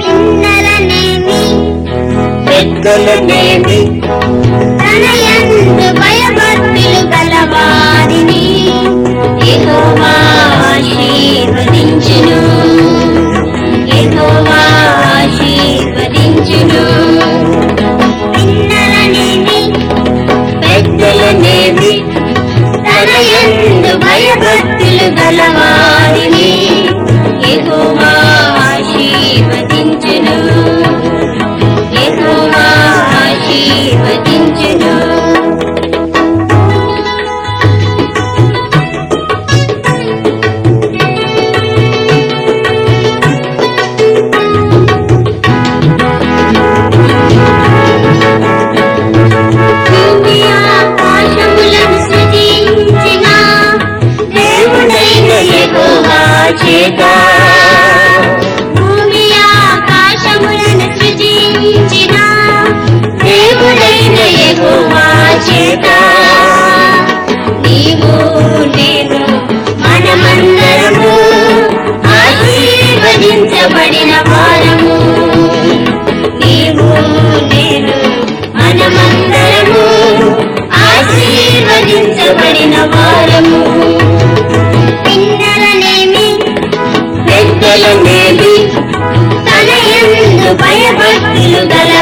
పిన్నలనేమి పెద్దలనేమి? ಬಲವಾ చేత భూమి ఆకాశములను సృజించిన దేవుడైన యెహోవా చేత. నీవు నేను మనమందరము ఆశీర్వదించబడిన వారము. నీవు నేను మనమందరము ఆశీర్వదించబడిన పెద్దలనేమి తన యందు భయభక్తులు గలవారిని